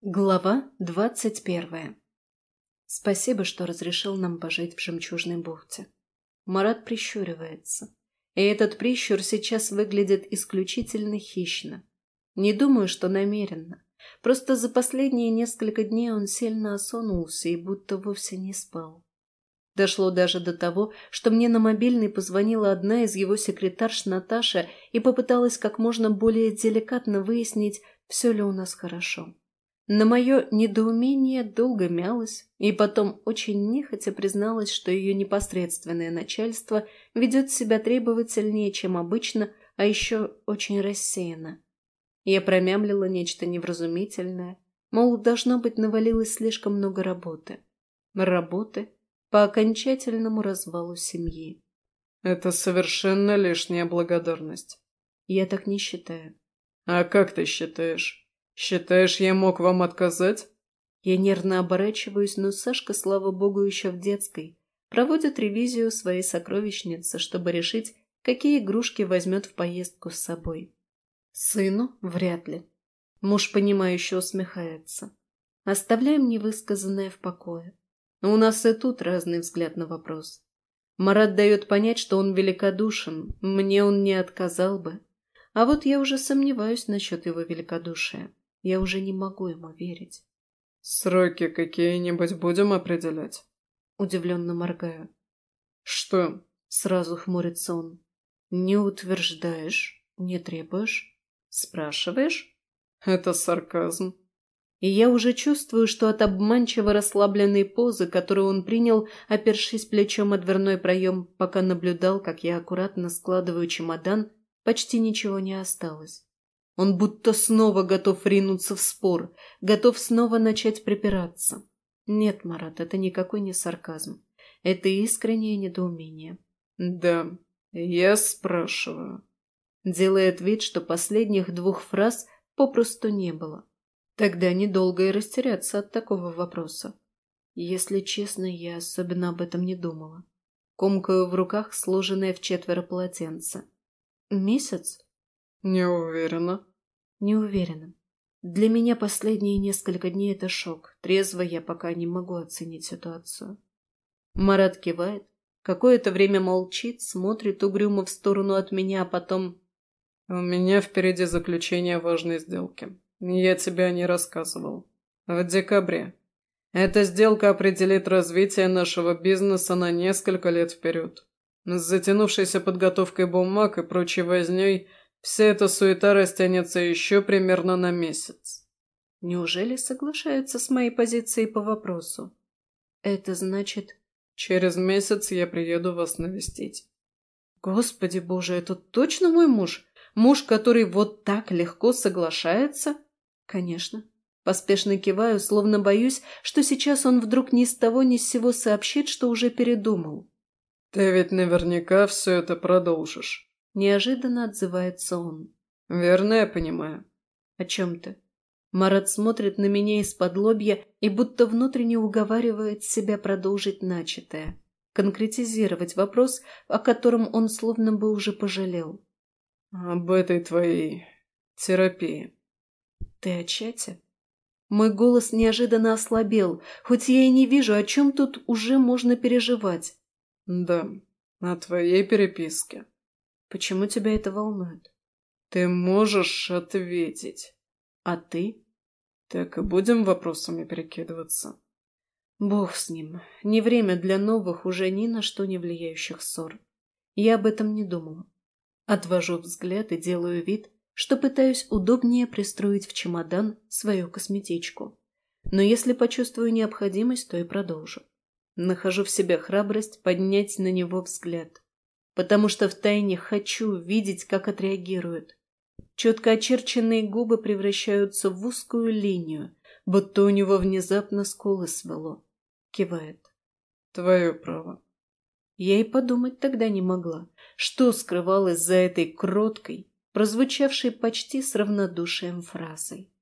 Глава двадцать первая. Спасибо, что разрешил нам пожить в жемчужной бухте. Марат прищуривается. И этот прищур сейчас выглядит исключительно хищно. Не думаю, что намеренно. Просто за последние несколько дней он сильно осунулся и будто вовсе не спал. Дошло даже до того, что мне на мобильный позвонила одна из его секретарш Наташа и попыталась как можно более деликатно выяснить, все ли у нас хорошо. На мое недоумение долго мялась и потом очень нехотя призналась, что ее непосредственное начальство ведет себя требовательнее, чем обычно, а еще очень рассеяно. Я промямлила нечто невразумительное, мол, должно быть, навалилось слишком много работы. Работы по окончательному развалу семьи. Это совершенно лишняя благодарность. Я так не считаю. А как ты считаешь? «Считаешь, я мог вам отказать?» Я нервно оборачиваюсь, но Сашка, слава богу, еще в детской. Проводит ревизию своей сокровищницы, чтобы решить, какие игрушки возьмет в поездку с собой. Сыну вряд ли. Муж, понимающе усмехается. Оставляем невысказанное в покое. У нас и тут разный взгляд на вопрос. Марат дает понять, что он великодушен, мне он не отказал бы. А вот я уже сомневаюсь насчет его великодушия. Я уже не могу ему верить. «Сроки какие-нибудь будем определять?» Удивленно моргаю. «Что?» Сразу хмурится он. «Не утверждаешь? Не требуешь? Спрашиваешь?» «Это сарказм». И я уже чувствую, что от обманчиво расслабленной позы, которую он принял, опершись плечом о дверной проем, пока наблюдал, как я аккуратно складываю чемодан, почти ничего не осталось. Он будто снова готов ринуться в спор, готов снова начать припираться. Нет, Марат, это никакой не сарказм. Это искреннее недоумение. Да, я спрашиваю. Делает вид, что последних двух фраз попросту не было. Тогда недолго и растеряться от такого вопроса. Если честно, я особенно об этом не думала. Комкаю в руках сложенное в четверо полотенце. Месяц? Не уверена. Не уверена. Для меня последние несколько дней это шок. Трезво я пока не могу оценить ситуацию. Марат кивает, какое-то время молчит, смотрит угрюмо в сторону от меня, а потом... «У меня впереди заключение важной сделки. Я тебе не рассказывал. В декабре. Эта сделка определит развитие нашего бизнеса на несколько лет вперед. С затянувшейся подготовкой бумаг и прочей возней Вся эта суета растянется еще примерно на месяц. Неужели соглашается с моей позицией по вопросу? Это значит... Через месяц я приеду вас навестить. Господи боже, это точно мой муж? Муж, который вот так легко соглашается? Конечно. Поспешно киваю, словно боюсь, что сейчас он вдруг ни с того ни с сего сообщит, что уже передумал. Ты ведь наверняка все это продолжишь. Неожиданно отзывается он. «Верно я понимаю». «О чем ты?» Марат смотрит на меня из-под лобья и будто внутренне уговаривает себя продолжить начатое. Конкретизировать вопрос, о котором он словно бы уже пожалел. «Об этой твоей терапии». «Ты о чате?» Мой голос неожиданно ослабел, хоть я и не вижу, о чем тут уже можно переживать. «Да, о твоей переписке». Почему тебя это волнует? Ты можешь ответить. А ты? Так и будем вопросами перекидываться. Бог с ним. Не время для новых, уже ни на что не влияющих ссор. Я об этом не думала. Отвожу взгляд и делаю вид, что пытаюсь удобнее пристроить в чемодан свою косметичку. Но если почувствую необходимость, то и продолжу. Нахожу в себе храбрость поднять на него взгляд потому что втайне хочу видеть, как отреагирует. Четко очерченные губы превращаются в узкую линию, будто у него внезапно скулы свело. Кивает. Твое право. Я и подумать тогда не могла, что скрывалось за этой кроткой, прозвучавшей почти с равнодушием фразой.